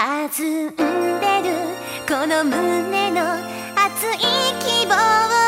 弾んでる。この胸の熱い希望